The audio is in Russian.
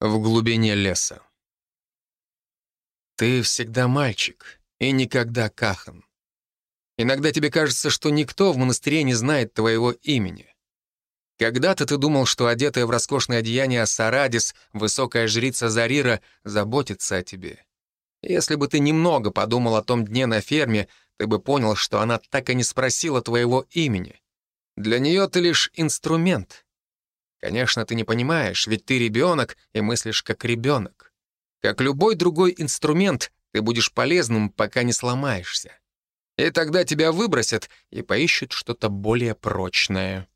В глубине леса. Ты всегда мальчик и никогда кахан. Иногда тебе кажется, что никто в монастыре не знает твоего имени. Когда-то ты думал, что одетая в роскошное одеяние Сарадис, высокая жрица Зарира, заботится о тебе. Если бы ты немного подумал о том дне на ферме, ты бы понял, что она так и не спросила твоего имени. Для нее ты лишь инструмент — Конечно, ты не понимаешь, ведь ты ребенок и мыслишь как ребенок. Как любой другой инструмент, ты будешь полезным, пока не сломаешься. И тогда тебя выбросят и поищут что-то более прочное.